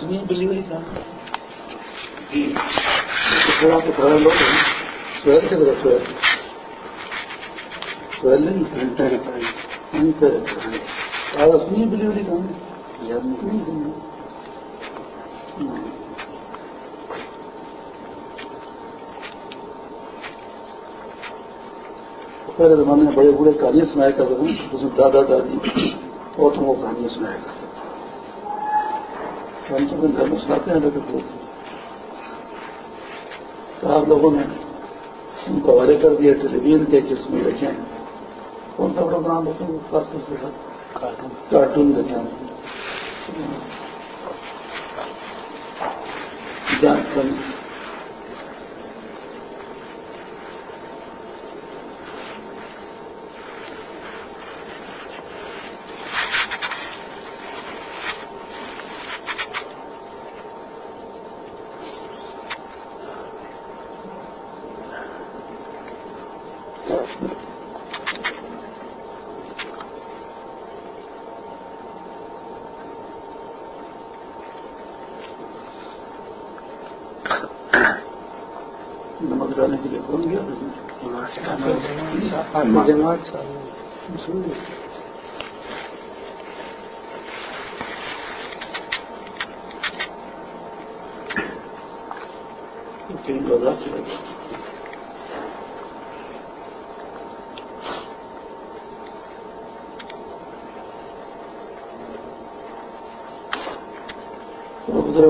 سنی بلی والی کام تھوڑا تو تھوڑا لوگ سویل کے طرح سویل سویل نہیں سنی بلی والی کام۔ یاد نہیں کرنا پہلے زمانے میں بڑے بڑے کہانیاں سنایا کرتے تھے۔ اس میں دادا دادی اور تم وہ کہانیاں سنایا کرتے تھے۔ ہم تو گھر میں سناتے ہیں لیکن تو آپ لوگوں نے ان کو حوالے کر دیا ٹیلی ویژن کے جس میں دیکھے ہیں۔ کون سا پروگرام دیکھیں گے خاص طور سے کارٹون۔ دیکھیں جان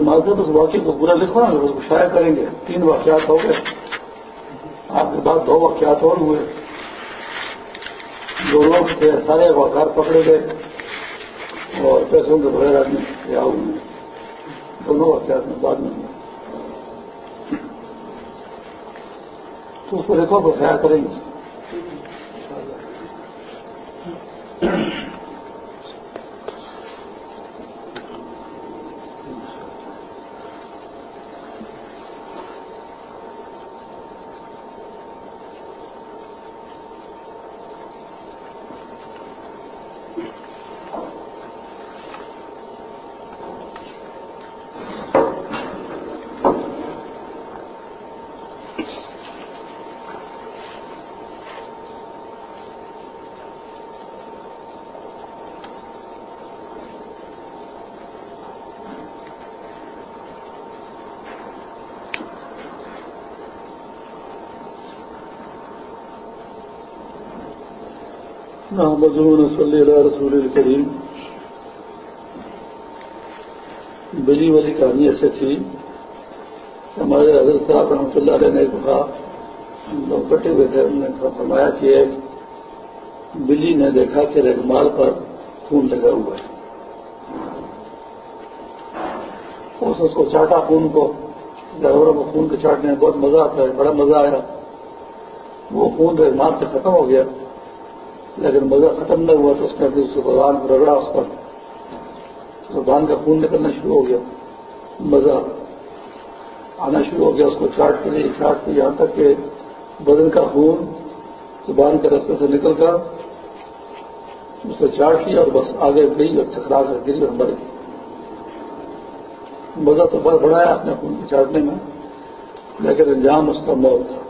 مالتے بس واقعے کو پورا لکھو نا اس شائع کریں گے تین واقعات ہو گئے۔ آپ کے بعد دو واقعات اور ہوئے۔ دو لوگ تھے، سارے واقعات پکڑے گئے اور پیسوں کے بغیر آدمی یا ہوئے دونوں ہتھیار میں بعد میں۔ تو اس کو لکھو کو کریں گے مضمون صلی اللہ رسول الکریم بلی والی کہانی ایسے تھی، ہمارے حضرت صاحب رحمۃ اللہ علیہ نے کہا لوگ بٹے ہوئے تھے انہوں نے فرمایا کہ بلی نے دیکھا کہ رگمال پر خون لگا ہوا ہے۔ اس کو چاٹا خون کو، جانوروں کو خون کے چاٹنے میں بہت مزہ آتا ہے، بڑا مزہ آیا۔ وہ خون رگمال سے ختم ہو گیا۔ لیکن مزہ ختم نہ ہوا تو اس نے پھر اس کو کو رگڑا اس پر زبان کا خون نکلنا شروع ہو گیا۔ مزہ آنا شروع ہو گیا اس کو چاٹ کے لیے، چاٹ کے یہاں تک کہ بدن کا خون زبان کے رستے سے نکل کر اسے چاٹ لیا اور بس آگے گئی اور چکرا کر گری اور مر گئی۔ مزہ تو بڑھ بڑھایا اپنے خون کو چاٹنے میں، لیکن انجام اس کا موت تھا۔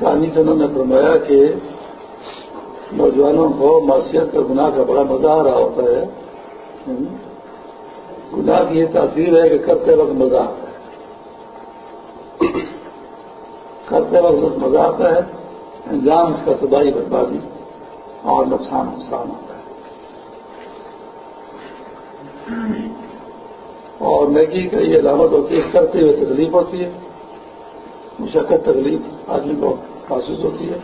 کہانی سے انہوں نے فرمایا کہ نوجوانوں کو معاشیت کا گناہ کا بڑا مزہ آ رہا ہوتا ہے۔ گناہ کی یہ تاثیر ہے کہ کرتے وقت مزہ آتا ہے۔ کرتے وقت مزہ آتا ہے، انجام اس کا تباہی، بربادی اور نقصان نقصان ہوتا ہے۔ اور نیکی کا یہ علامت ہوتی ہے، کرتے ہوئے تکلیف ہوتی ہے۔ مشقت، تکلیف، آدمی کو محسوس ہوتی ہے۔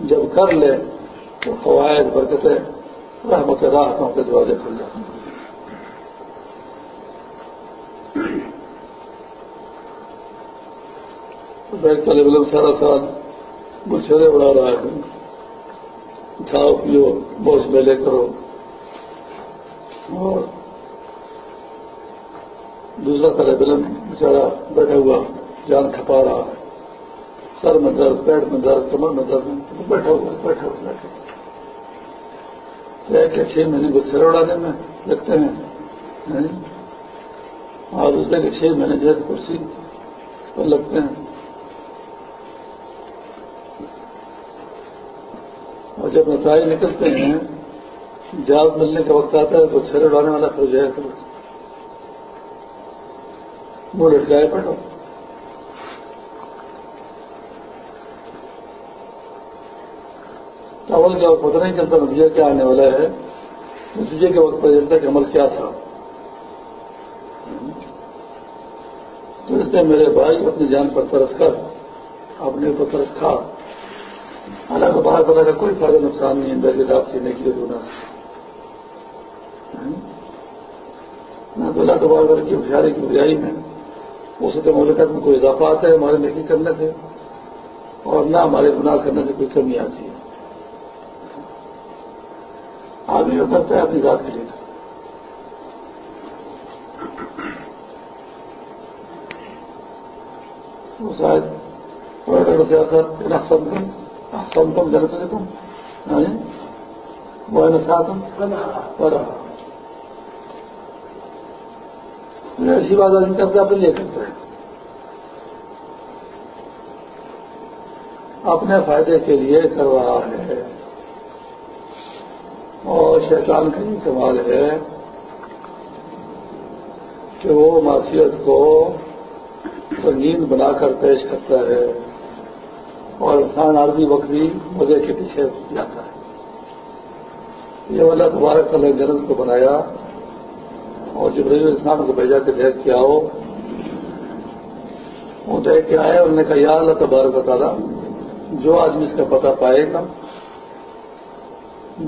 جب کر لے تو فوائد، برکتیں، رحمت راحتوں کے دروازے کھل جاتے ہیں۔ بیٹھ طالب علم سارا سال مچھرے اڑا رہا ہے۔ کھاؤ پیو بوجھ میلے کرو۔ اور دوسرا طالب علم بیچارا بیٹھا ہوا، جان کھپا رہا۔ ہے سر میں درد پیٹ میں درد کمر میں درد بیٹھا ہوا بیٹھا ہوا، بیٹھا ایک یا چھ مہینے کو سر اڑانے میں، لگتے ہیں۔ اور دوسرے کے چھ مہینے جو کرسی پر لگتے ہیں۔ اور جب نتائج نکلتے ہیں جہاز ملنے کا وقت آتا ہے تو سر اڑانے والا پھر جو ہے وہ لٹکائے پڑو اول کا پتہ نہیں چلتا نتیجہ کیا آنے والا ہے۔ نتیجے کے وقت پتہ چلتا کہ عمل کیا تھا۔ تو اس نے میرے بھائی اپنی جان پر ترس کر، اپنے اوپر ترس کھا۔ حالانکہ باہر پتا کا کوئی فائدہ نقصان نہیں ہے کتاب سینے کی ہونا نہ تو اللہ تبار کی ہوشیاری کی بجائی میں اسے تو مملکت میں کوئی اضافہ آتا ہے، ہمارے نکی کرنے سے، اور نہ ہمارے گناہ کرنے سے کوئی کمی آتی ہے۔ آدمی کرتا ہے اپنی ذات کے لیے۔ شاید سے سنتم جنت سے تم ہاں جی؟ وہ ایسی بات آدمی کرتا ہے اپنے لیے کرتا ہے اپنے فائدے کے لیے کر رہا ہے اور شیطان کا یہ سوال ہے کہ وہ معاشیت کو رنگین بنا کر پیش کرتا ہے اور انسان آدمی وقتی مزے کے پیچھے جاتا ہے۔ یہ والا دوبارہ کل جنرل کو بنایا اور جب رضی انسان کو بھیجا کے دیکھ کے آؤ۔ وہ دیکھ کے آئے انہوں نے کہا، یا اللہ تبارک بتا رہا جو آدمی اس کا پتہ پائے گا،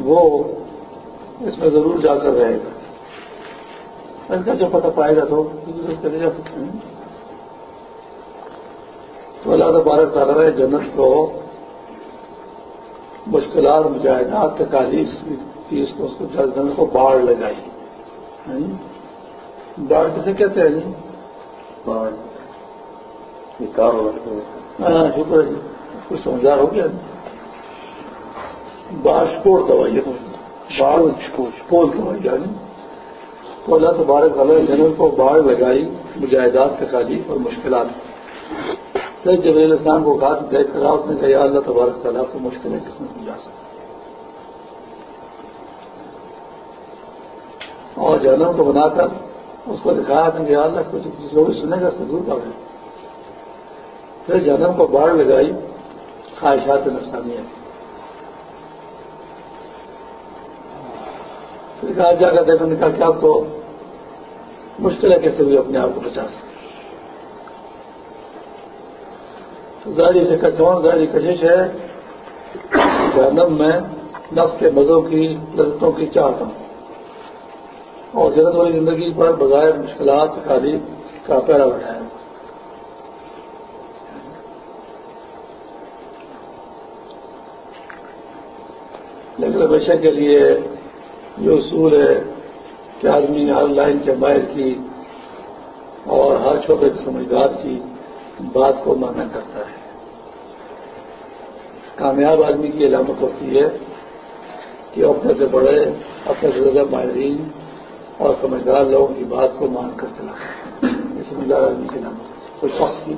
وہ اس میں ضرور جا کر رہے گا۔ اس کا جو پتہ پائے گا تو چلے جا سکتے ہیں۔ تو اللہ تبارک تعالیٰ ہے جنت کو مشکلات مجاہدات تکالیف کی اس کو جنت کو باڑ لگائی۔ باڑ کسے کہتے ہیں جی؟ ہاں شکر ہے کچھ سمجھدار ہو گیا۔ باشپور دوائی پول دوائی یعنی تو اللہ تبارک علیہ جنرل کو باڑ لگائی، مجاہدات تکالیف اور مشکلات۔ پھر جب انسان کو کہا دیکھ کر اس نے کہا، یا اللہ تبارک تعالیٰ، تو مشکل ہے کس میں سمجھا سکتا اور جہنم کو بنا کر اس کو دکھایا کہ یا اللہ کو جس لوگ سنے گا دور کر پھر جہنم کو باڑھ لگائی، خواہشات نقصانیہ پھر کہا جا کر دیکھنے کا کیا تو مشکل ہے کیسے بھی اپنے آپ کو بچا سکتے ظاہری سے کچھ ظاہری کشش ہے، جہنم میں نفس کے مزوں کی، لذتوں کی چاہتا ہوں اور جنت والی زندگی پر بغیر مشکلات تکالیف کا پیرا بٹھایا لیکن ہمیشہ کے لیے یہ اصول ہے کہ آدمی ہر لائن کے ماہر کی اور ہر چھوٹے سمجھدار کی بات کو مانا کرتا ہے۔ کامیاب آدمی کی علامت ہوتی ہے کہ اپنے سے بڑے، اپنے سے زیادہ ماہرین اور سمجھدار لوگوں کی بات کو مان کر چلا۔ یہ سمجھدار آدمی کی علامت خوش بخت کی،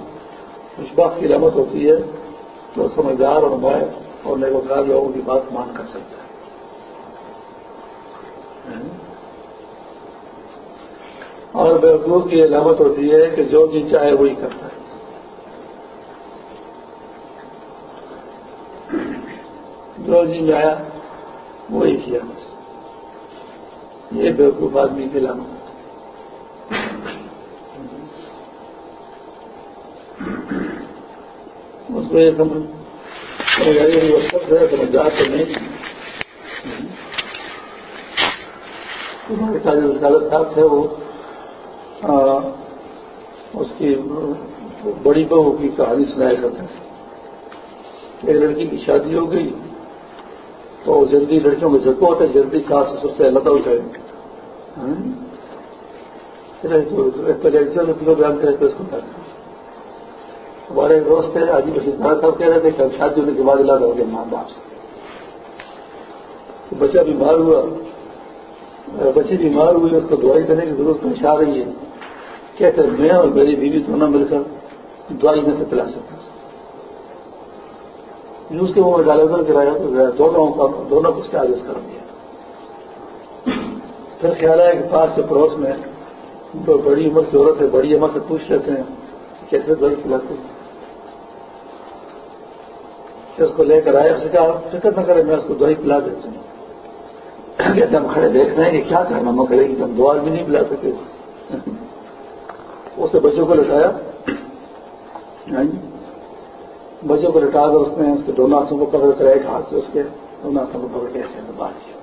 خوش بخت کی علامت ہوتی ہے تو سمجھدار اور ماہر اور نیگوکار لوگوں کی بات مان کر سکتا ہے۔ اور بیوقوف کی علامت ہوتی ہے کہ جو بھی چاہے وہی کرتا ہے۔ جو جی میں آیا وہی کیا۔ یہ بیوقوف آدمی کے علامت اس کو یہ سمجھ سمجھدار تو نہیں تمہارے سارے رسالت صاحب تھے وہ اس کی بڑی بہو کی کہانی سنایا کرتے تھے۔ ایک لڑکی کی شادی ہو گئی، تو جلدی لڑکیوں کو جھٹکو ہوتا ہے، جلدی ساس سسر سے اللہ اٹھائے بیان کرے تو اس کو ہمارے دوست تھے آجی بشیر صاحب کہہ رہے تھے کہ شادی ہونے کے بعد اللہ ہو گیا ماں باپ سے۔ بچہ بیمار ہوا۔ بچی بیمار ہوئی، اس کو دوائی دینے کی ضرورت پیش آ رہی ہے۔ کہتے میں اور میری بیوی دونوں مل کر دوائی میں سے پلا سکتے اس کے وہ ڈالے گرایا تو دونوں دونوں کو اس کے آگے کر دیا۔ پھر خیال آیا کہ پاس کے پڑوس میں جو بڑی عمر کی عورت ہے، بڑی عمر سے پوچھ لیتے ہیں کیسے دوائی پلاتے ہیں۔ اس کو لے کر آئے اسے کہا، فکر نہ کرے میں اس کو دوائی پلا دیتا ہوں۔ کہتے ہم کھڑے دیکھ رہے ہیں کہ کیا کرنا کرے گی ہم دعا بھی نہیں پلا سکے۔ اسے بچوں کو لٹایا۔ ہاں جی۔ بچوں کو لٹا کر اس نے اس کے دونوں ہاتھوں کو پکڑ کر ایک ہاتھ سے اس کے دونوں ہاتھوں کو پکڑ کے ایسے بات کیا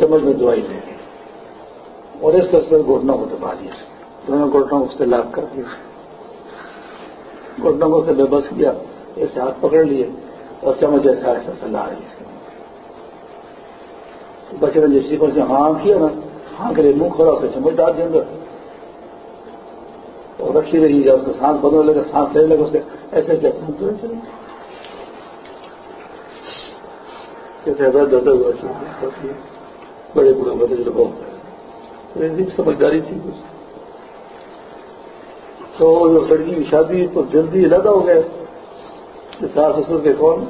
سمجھ میں دعائی لے گئی اور اس سے گھٹنوں کو دبا دیا۔ دونوں گھٹنوں اس سے لاپ کر دیا۔ گھٹنوں کو سے بے بس کیا۔ ایسے ہاتھ پکڑ لیے۔ اور چمچ ایسا ایسا سے لا رہی ہے بچے نے جس پر سے ہاں کیا نا ہاں کرے منہ کھولا اسے چمچ ڈال دیں گے اور رکھی رہی جب اس کا سانس بدلنے لگا سانس لینے لگا اسے ایسے کیا، سانس چلے چلے بڑے بڑے بڑے جو بہت سمجھداری تھی۔ کچھ تو جو لڑکی کی شادی تو جلدی علیحدہ ہو گئے ساس سسر کے کون؟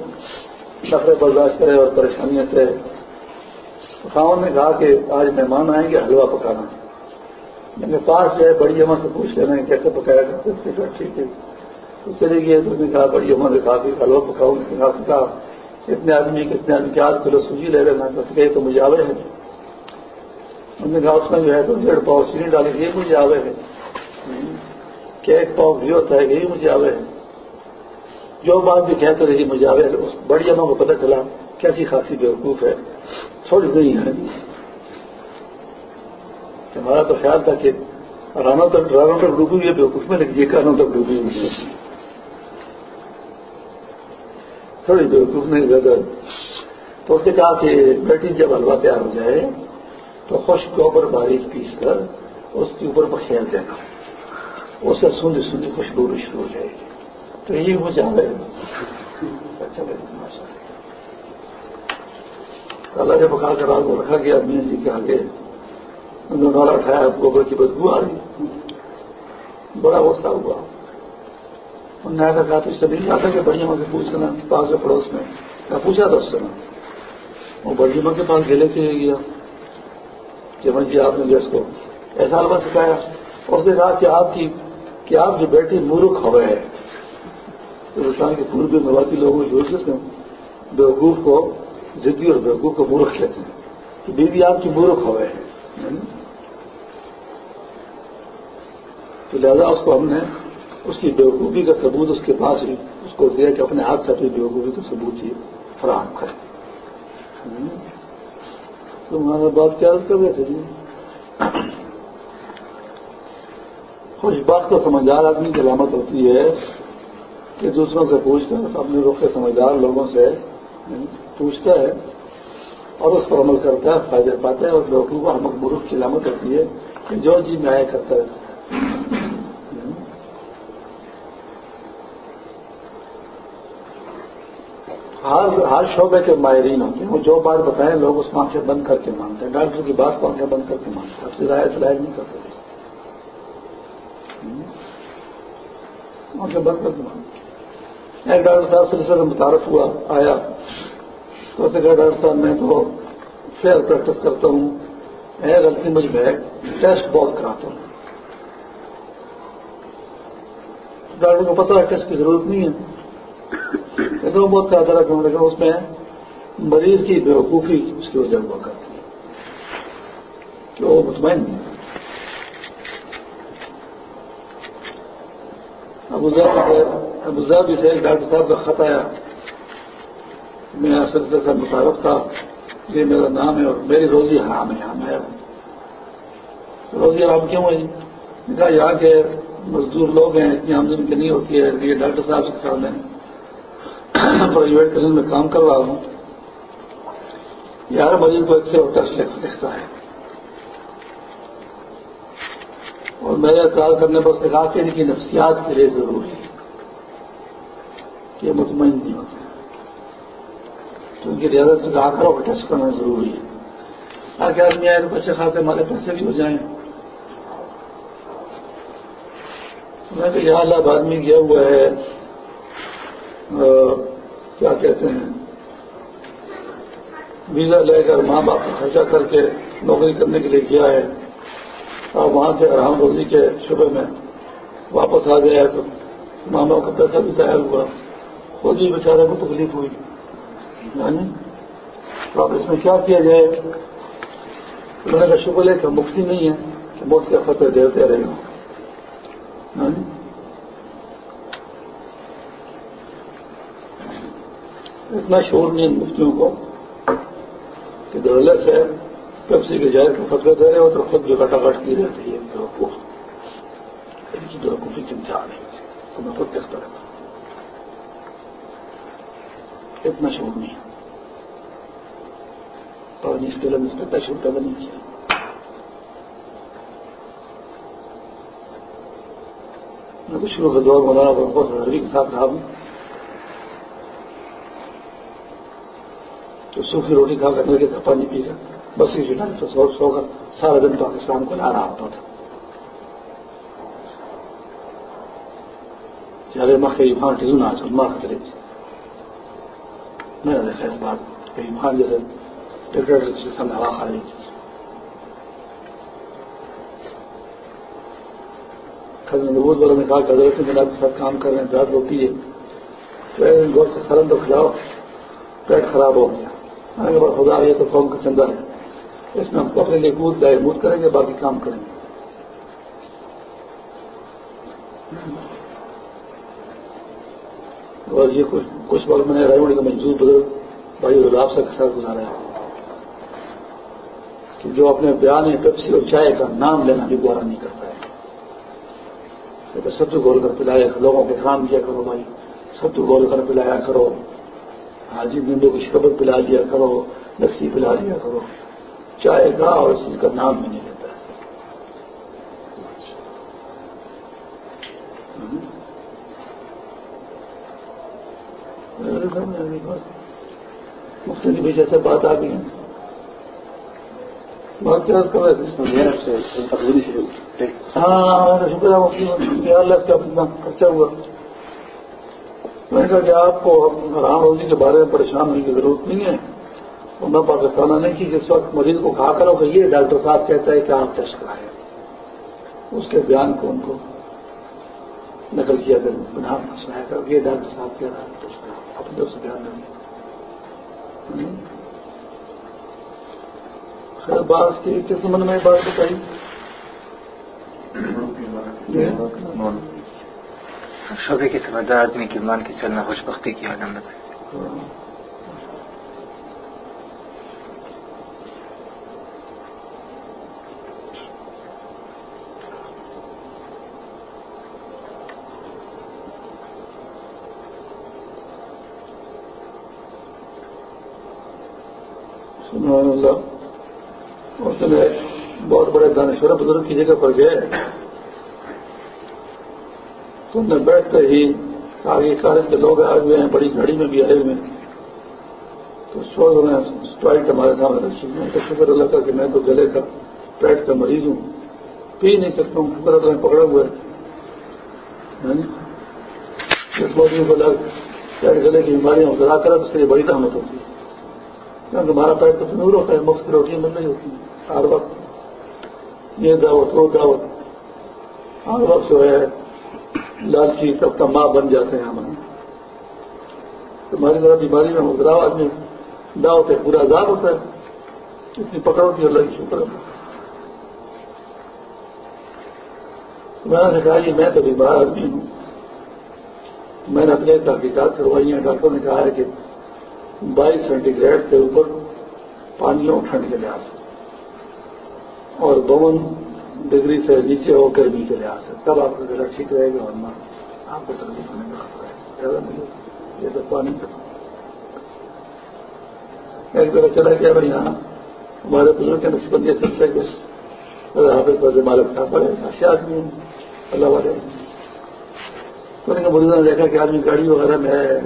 نفرے برداشت کرے اور پریشانیوں سے خاون نے کہا کہ آج مہمان آئیں گے، حلوہ پکانا۔ میرے پاس جو ہے، بڑی جمع سے پوچھ لینا ہے، کیسے پکایا کرتے ٹھیک ہے۔ تو چلی گئی تو نے کہا، بڑی جمع نے کہا کہ حلوہ پکاؤں۔ اس نے کہا کہا اتنے آدمی، کتنے آدمی کے آج کلو سوجی لے لینا کہ تو مجھے آوے ہے انہوں نے کہا، اس میں جو ہے، تو ڈیڑھ پاؤ چینی ڈالی یہ مجھے آوے ہے کہ ایک پاؤ بھی ہوتا ہے یہی مجھے آوے ہے جو بات بھی کہتے رہی، مجھے آگے بڑی اماں کو پتہ چلا، کیسی خاصی بیوقوف ہے۔ تھوڑی نہیں ہے ہمارا تو خیال تھا کہ رانوں تک رانوں تک ڈوبی ہوئی ہے بیوقوف میں لیکن یہ کانوں تک ڈوبی ہوئی ہے تھوڑی بیوقوف نہیں زیادہ تو اس نے کہا کہ بیٹی، جب حلوا تیار ہو جائے، تو خشک کے اوپر باریک پیس کر اس کے اوپر پکھیل دینا۔ اسے سنی سنی خوشبو شروع ہو جائے گی۔ تو یہ مجھے اچھا اللہ اللہ کے پکا کر آگ کو رکھا گیا میاں جی کے آگے انہوں نے نالا اٹھایا گوبر کی بدبو آ رہی بڑا غصہ ہوا۔ انہوں نے کہا تو اس سے نہیں آتا کہ بڑی ماں سے پوچھ لینا پاس جو پڑوس میں؟ میں پوچھا تھا اس سے۔ وہ بڑی ماں کے پاس گیلے کے گیا۔ کہ میں جی آپ نے جو اس کو ایسا حلوہ سکھایا۔ اور اس نے کہا کہ آپ کی، کہ آپ جو بیٹی مورخ ہوئے ہیں ہندوستان کے پوربی نواسی لوگوں کی جو میں بیوقوف کو ضدی اور بیوقوف کو مورخ کہتے ہیں کہ بیوی آپ کی مورخ ہوئے ہیں۔ تو لہذا اس کو ہم نے اس کی بیوقوفی کا ثبوت اس کے پاس ہی اس کو دیا کہ اپنے ہاتھ سے اپنی بیوقوفی کا ثبوت ہی فراہم کرے تو ہمارا بات کیا کر رہے تھے جی؟ خوش بات کو سمجھدار آدمی کی علامت ہوتی ہے کہ دوسروں سے پوچھتا ہے اپنے رخ کے سمجھدار لوگوں سے پوچھتا ہے اور اس پر عمل کرتا ہے فائدے پاتا ہے اور لوگوں کو ہم مرخ کی علامت ہوتی ہے کہ جو جی میں آیا کرتا ہے۔ ہر ہر شعبے کے ماہرین ہوتے ہیں۔ وہ جو بات بتائیں لوگ اس کو بند کر کے مانتے ہیں۔ ڈاکٹر کی بات کو آنکھیں بند کر کے مانتے ہیں۔ اب سے رائے لائق نہیں کرتے۔ آنکھیں بند کر کے مانتے ایک ڈاکٹر صاحب سے سے متعارف ہوا، آیا۔ تو اسے کہا ڈاکٹر صاحب، میں تو فیئر پریکٹس کرتا ہوں۔ ہے غلطی مجھ میں ٹیسٹ بہت کراتا ہوں۔ ڈاکٹر کو پتا ہے ٹیسٹ کی ضرورت نہیں ہے۔ لیکن وہ بہت کراتا رہتا ہوں لیکن اس میں مریض کی بیوقوفی اس کی وجہ ہوا کرتی ہے۔ کہ وہ مطمئن نہیں ابو ابوظہبی سے ڈاکٹر صاحب کا خط آیا۔ میں سلسلے سے متعارف تھا، یہ میرا نام ہے اور میری روزی حرام ہے، یہاں میں۔ روزی حرام کیوں ہے؟ کہا، یہاں کے مزدور لوگ ہیں، اتنی آمدنی کی نہیں ہوتی ہے۔ یہ ڈاکٹر صاحب کے ساتھ میں پرائیویٹ کلینک میں کام کر رہا ہوں۔ یہ ہر مریض کو اچھے اور ٹیسٹ لکھتا ہے۔ اور میرے اعتراض کرنے پر سکھا کے ان کی نفسیات کے لیے ضروری ہے۔ کہ مطمئن نہیں ہوتے۔ کی ریاضت سے کہا کرو ٹیسٹ کرنا ضروری ہے۔ تاکہ آدمی آئے تو اچھے خاصے ہمارے پیسے بھی ہو جائیں۔ میں کہ یہاں اللہ آدمی گیا ہوا ہے۔ کیا کہتے ہیں؟ ویزا لے کر ماں باپ کو خرچہ کر کے نوکری کرنے کے لیے کیا ہے۔ اور وہاں سے آرام روزی کے شعبے میں واپس آ گیا تو ماں باپ کا پیسہ بھی ضائع ہوا۔ خود بھی بیچارے کو تکلیف ہوئی۔ یعنی تو اب اس میں کیا کیا جائے؟ انہوں کا شکر ہے کہ مفتی نہیں ہے کہ موت کے فتح دیتے رہے گا ہاں یعنی جی؟ اتنا شور نہیں مفتیوں کو کہ دولت سے پیپسی کے جائز کا فتوی دے رہے ہو تو خود جو کٹا کٹ کی رہتی ہے۔ بیوقوفی کی انتہا نہیں تو میں خود کس طرح اتنا شور نہیں۔ اور اس کے لیے اس پہ شور پیدا نہیں کیا میں تو شروع کا دور مولانا بہت عربی کے ساتھ رہا ہوں۔ تو سوکھی روٹی کھا کر لگے تھا پانی پی کر بس یہ جنا تو سو سو کر سارا دن پاکستان کو لا رہا ہوتا تھا۔ چلے ماں کے جی ایمان ٹھیک نہ ماں خطرے تھی۔ میں نے دیکھا اس بات کہ ایمان جیسے ٹکٹ سامنے ہوا کھا رہی تھی نبوت والوں نے کہا کہ حضرت میں کے ساتھ کام کر رہے ہیں داد روٹی ہے گوشت سرن تو کھلاؤ پیٹ خراب ہو گیا خدا یہ تو قوم کا چندہ ہے اس میں ہم اپنے لیے کود جائے مود کریں گے باقی کام کریں گے اور یہ کچھ کچھ وقت میں نے رائے کا مزدور بزرگ بھائی گلاب سے ساتھ گزارا ہے کہ جو اپنے بیان پیپسی اور چائے کا نام لینا بھی گوارا نہیں کرتا ہے۔ تو سب گول کر پلایا لوگوں کے کام کیا کرو بھائی۔ سب گول کر پلایا کرو۔ حاجی بندوں کی شربت پلا دیا کرو، لسی پلا دیا کرو۔ چائے کا اور اس چیز کا نام بھی نہیں کی پیچھے سے بات آ گئی ہے بات کیا ہاں شکر ہے اللہ کا خرچہ ہوا؟ میں نے کہا کہ آپ کو حرام روزی کے بارے میں پریشان ہونے کی ضرورت نہیں ہے۔ اور میں پاکستان آنے کی جس وقت مریض کو کھا کرو کہ یہ ڈاکٹر صاحب کہتا ہے کہ آپ ٹیسٹ کرائیں۔ اس کے بیان کو ان کو نقل کیا بنا سنایا کر یہ ڈاکٹر صاحب کہہ رہا ہے ٹیسٹ کرا طرف سے بیان نہیں خیر بات کی کس من میں بات بتائی؟ شعبے کے سمجھدار آدمی کی مان کے چلنا خوش بختی کی علامت ہے۔ اللہ۔ بہت بڑے دانشور بزرگ کی جگہ پر گئے۔ تو میں بیٹھتے ہی آگے کالج کے لوگ آئے ہوئے ہیں، بڑی گاڑی میں بھی آئے ہوئے ہیں۔ تو سو میں اسٹرائٹ ہمارے سامنے رکھی۔ میں تو شکر اللہ کا کہ میں تو گلے کا پیٹ کا مریض ہوں۔ پی نہیں سکتا ہوں، شکر اللہ پکڑا ہوا ہے۔ ہاں جی۔ جس موسم کو لگ پیٹ گلے کی بیماریاں، ذرا کرا تو اس کے لیے بڑی قہمت ہوتی ہے۔ کیونکہ ہمارا پیٹ تو نور ہوتا ہے، مفت کی روٹیاں مل رہی ہوتی ہیں، ہر وقت۔ یہ دعوت، وہ دعوت۔ ہر وقت جو ہے، لالچی سب کا ماں بن جاتے ہیں ہمارے تمہاری طرح بیماری میں مدرا آدمی داؤ پہ پورا عذاب ہوتا ہے۔ اتنی پکڑ ہوتی ہے اللہ کی شکر میں نے کہا کہ میں تو بیمار آدمی ہوں۔ میں نے اپنے تحقیقات کروائی ہیں ڈاکٹر نے کہا ہے کہ بائیس سینٹی گریڈ سے اوپر پانیوں ٹھنڈ کے لحاظ سے، اور بون ڈگری سے نیچے ہو گرمی کے لحاظ سے۔ تب آپ کا گلا ٹھیک رہے گا، ورنہ آپ کو تکلیف ہونے کا خطرہ ہے۔ زیادہ یہ تو پانی ایک بار چلا گیا بھائی یہاں، ہمارے بزرگ کے نسبندی سلسلے کے حافظ پر مالک تھا بڑے اچھے آدمی ہیں۔ اللہ والے۔ تو نے بزرگ نے دیکھا کہ آدمی گاڑی وغیرہ میں ہے۔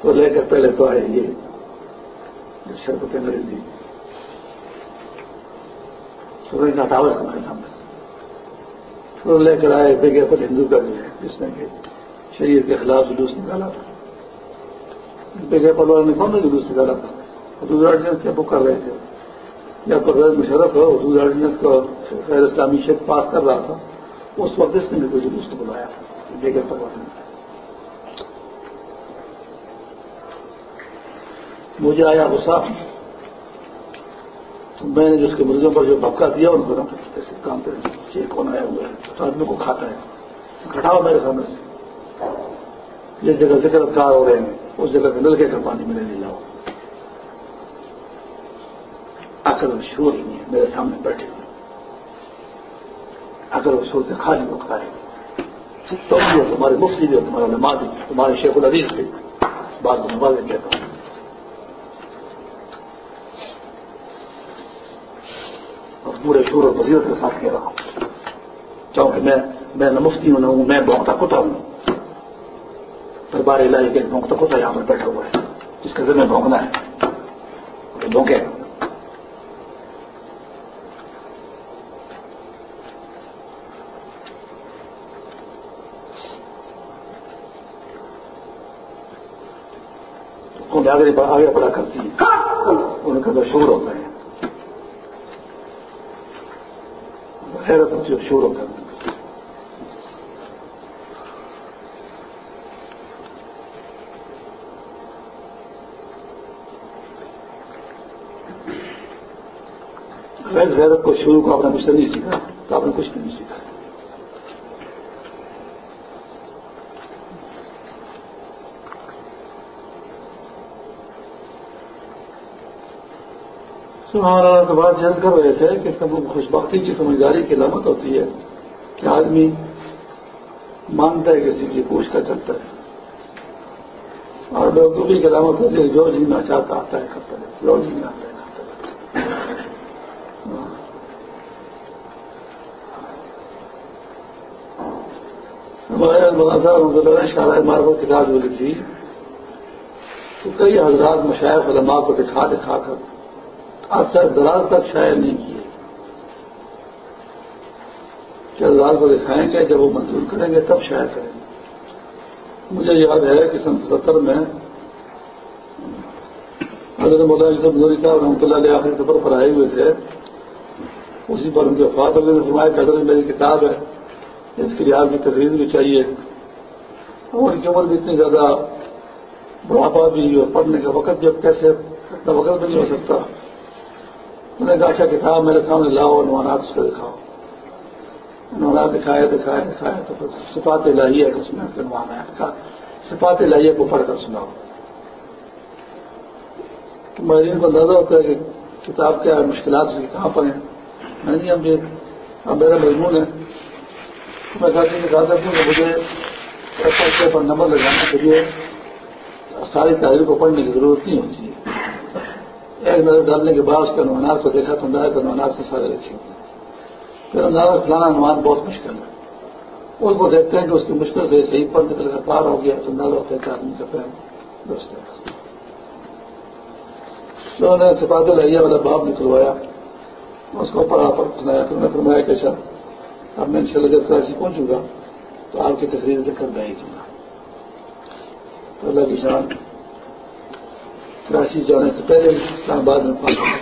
تو لے کر پہلے تو آئے یہ شربت مریض تھی تو ہمارے سامنے۔ پھر لے کر آئے بے پر ہندو کا جو ہے۔ جس نے کہ شریر کے خلاف جلوس نکالا تھا۔ بے پر والوں نے کون سا جلوس نکالا تھا؟ حدود آرڈیننس کیا بک کر رہے تھے۔ یا پرویز مشرف ہو، حدود آرڈیننس کا غیر اسلامی شیخ پاس کر رہا تھا، اس وقت اس نے بھی کوئی جلوس کو بلایا تھا۔ بے پر والوں نے مجھے آیا غصہ۔ تو میں نے جس کے مریضوں پر جو بھبکا دیا، ان کو ایسے کام کریں یہ کون آیا ہوا ہے؟ تو آدمی کو کھاتا ہے۔ گھٹاؤ میرے سامنے سے۔ جس جگہ ذکر کار ہو رہے ہیں، اس جگہ سے مل کے کر پانی میں نہیں لاؤ اگر وہ شور ہی نہیں ہے، میرے سامنے بیٹھے ہوئے۔ اگر وہ شور سے خالی وقت آئے۔ تو بھی تمہارے مفتی بھی تمہارا نماز بھی تمہارے شیخ العزیز بھی، اس بات کو نماز کہتا ہوں۔ پورے شور اور وزیرت کے ساتھ کہہ رہا ہوں۔ چاہوں کہ میں میں نہ مفتی ہوں نہ ہوں میں بہت کتا ہوں۔ دربار علاج کے بہت کتا یہاں پر بیٹھا ہوا ہے جس کا ذمہ بھونکنا ہے۔ بھونکے آگے پڑا کرتی ہے۔ ان کا تو شور ہوتا ہے۔ حیرت ہوتی اور شور ہوتا غیر غیرت کو شروع کو آپ نے کچھ نہیں سیکھا، تو آپ نے کچھ نہیں سیکھا۔ ہمارا بات جان کر رہے تھے کہ سب خوش بختی کی سمجھداری کی علامت ہوتی ہے کہ آدمی مانتا ہے کسی کی پوچھ کر چلتا ہے اور بیوقوفی کی علامت ہوتی ہے، جو جینا چاہتا آتا ہے، کرتا ہے، جو جینا آتا ہے ہمارے مولانا صاحب کتاب جو لکھی، تو کئی حضرات مشاعر علماء کو دکھا دکھا کر اچھا اکثر دراز تک شائع نہیں کیے۔ کہ دراز کو دکھائیں گے، جب وہ منظور کریں گے تب شائع کریں گے۔ مجھے یاد ہے کہ سن ستر میں حضرت مولانا یوسف نوری صاحب رحمۃ اللہ علیہ آخری سفر پر آئے ہوئے تھے۔ اسی پر ان کے وفات ہوگی فرمایا کہ حضرت میری کتاب ہے، اس کے لیے آپ کی تقریر بھی چاہیے۔ اور ان کی عمر بھی اتنی زیادہ، بڑھاپا بھی اور پڑھنے کا وقت بھی اب کیسے، اتنا وقت بھی نہیں ہو سکتا۔ میں نے کہا اچھا کتاب میرے سامنے لاؤ نوانات اس کو دکھاؤ۔ نوانات دکھائے دکھائے دکھائے، تو پھر سپات لاہیے اس میں پھر وہاں کہا سپات لاہیے کو پڑھ کر سناؤ تو مہرین کو اندازہ ہوتا ہے کہ کتاب کیا ہے، مشکلات سے کہاں پر ہیں۔ میں نہیں، ہم بھی اب میرا مضمون ہے میں چاہتی کہ زیادہ کہ مجھے ایسا پر نمبر لگانے کے لیے ساری تاریخ کو پڑھنے کی ضرورت نہیں ہوتی۔ ہے ایک نظر ڈالنے کے بعد اس کے انوانات کو دیکھا تو اندازہ انوانات سے سارے اچھے پھر اندازہ فلانا انوان بہت مشکل ہے۔ اس کو دیکھتے ہیں کہ اس کی مشکل سے صحیح پر نکل کر پار ہو گیا تو اندازہ ہوتا ہے کہ آدمی کا پہن دوست ہے۔ انہوں نے سپاہی لہیا والا باب نکلوایا۔ اس کو پڑھا پر سنایا۔ پھر میں فرمایا کہ اچھا اب میں ان شاء اللہ جب کراچی پہنچوں گا تو آپ کی تصویر سے کر دیں گا۔ تو اللہ کی شان۔ کراچی جانے سے پہلے اسلام آباد میں پہنچا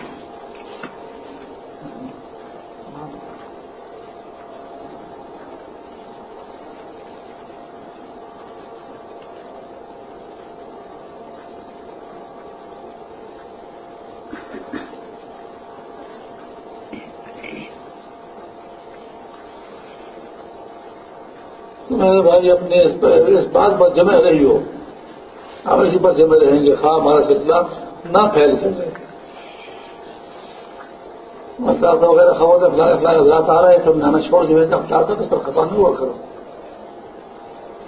میرے بھائی، اپنے اس بات پر جمع رہی ہو۔ ہم اسی پر جمع رہیں گے خواہ ہمارا سلسلہ نہ پھیل سکے۔ مسئلہ وغیرہ خبر فلاح حضرات آ رہے تھے نانا چھوڑ دیں جب چاہتے اس پر خطا نہیں ہوا کرو۔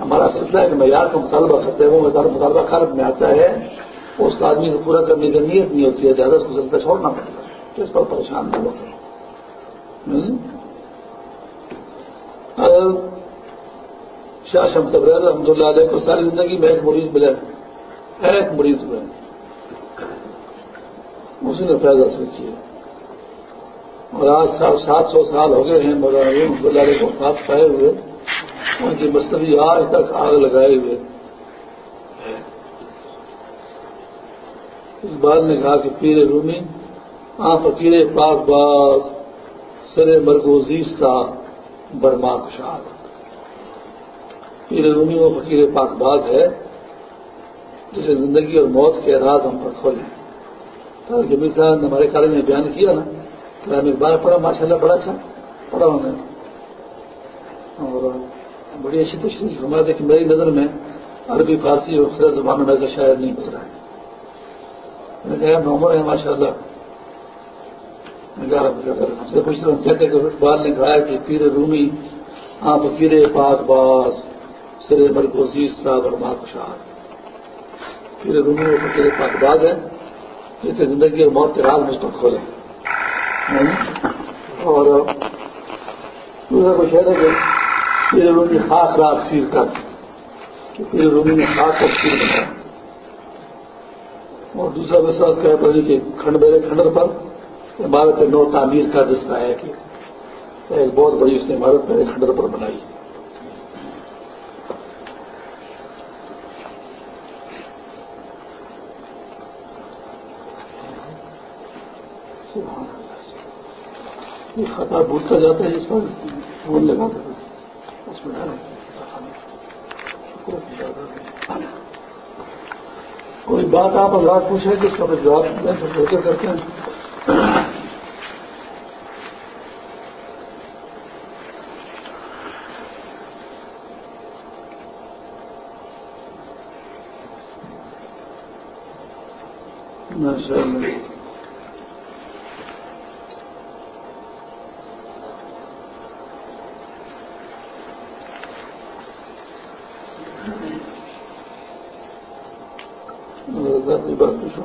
ہمارا سلسلہ ہے کہ معیار کا مطالبہ کرتے ہیں، وہ مطالبہ خالد میں آتا ہے، اس کا آدمی کو پورا کرنے کی نیت نہیں ہوتی ہے زیادہ اس کو سلسلہ چھوڑنا پڑتا ہے۔ تو اس پر پریشان نہیں ہوتا شاہ شمس رحمۃ اللہ علیہ کو ساری زندگی میں ایک مریض ملے ایک مریض ہوئے۔ اسی نے فیض حاصل کیا اور آج سات سو سال ہو گئے ہیں مولانا کو ہاتھ پائے ہوئے۔ ان کی مستوی آج تک آگ لگائے ہوئے۔ اقبال نے کہا کہ پیر رومی، آپ فقیر پاک باز، سر مرگوزیز کا برما کشاد پیر رومی وہ فقیر پاک باز ہے جسے زندگی اور موت کے راز ہم پر کھولے جمیل صاحب نے ہمارے کالج میں بیان کیا نا کہ ہم اقبال پڑھا ماشاء اللہ بڑا اچھا پڑھا انہوں نے۔ اور بڑی اچھی تشریح ہمارے کہ میری نظر میں عربی، فارسی اور خرید زبانوں میں ایسا شاید نہیں گزرا ہے۔ میں کہا نومر ہے ماشاء اللہ ہم سے پوچھ رہا ہوں کہتے کہ اقبال نے کہا کہ پیر رومی آپ پیر پاک باز سر مرگوزیز صاحب اور ماں خوشحال پیر رومی وہ پیر پاک باز ہے جیسے زندگی اور موت کے راز مجھ پر کھولے۔ ہاں جی؟ اور دوسرا کچھ ہے کہ پیر رومی خاص رات سیر کر پیر رومی نے خاص کر سیر بنایا اور دوسرا ویسا کہتا ہے کہ کھنڈ میرے کھنڈر پر عمارت نو تعمیر کا جس کا ہے کہ ایک بہت بڑی اس نے عمارت میرے کھنڈر پر بنائی۔ یہ خطا بھولتا جاتا ہے اس پر فون لگاتا اس میں کوئی بات آپ اگر پوچھیں کہ اس کا جواب دیں تو فکر کرتے ہیں۔ ماشاء اللہ بات پوچھوں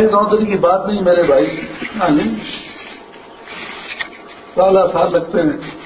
ایک دو دن کی بات نہیں میرے بھائی ہاں سال سال لگتے ہیں۔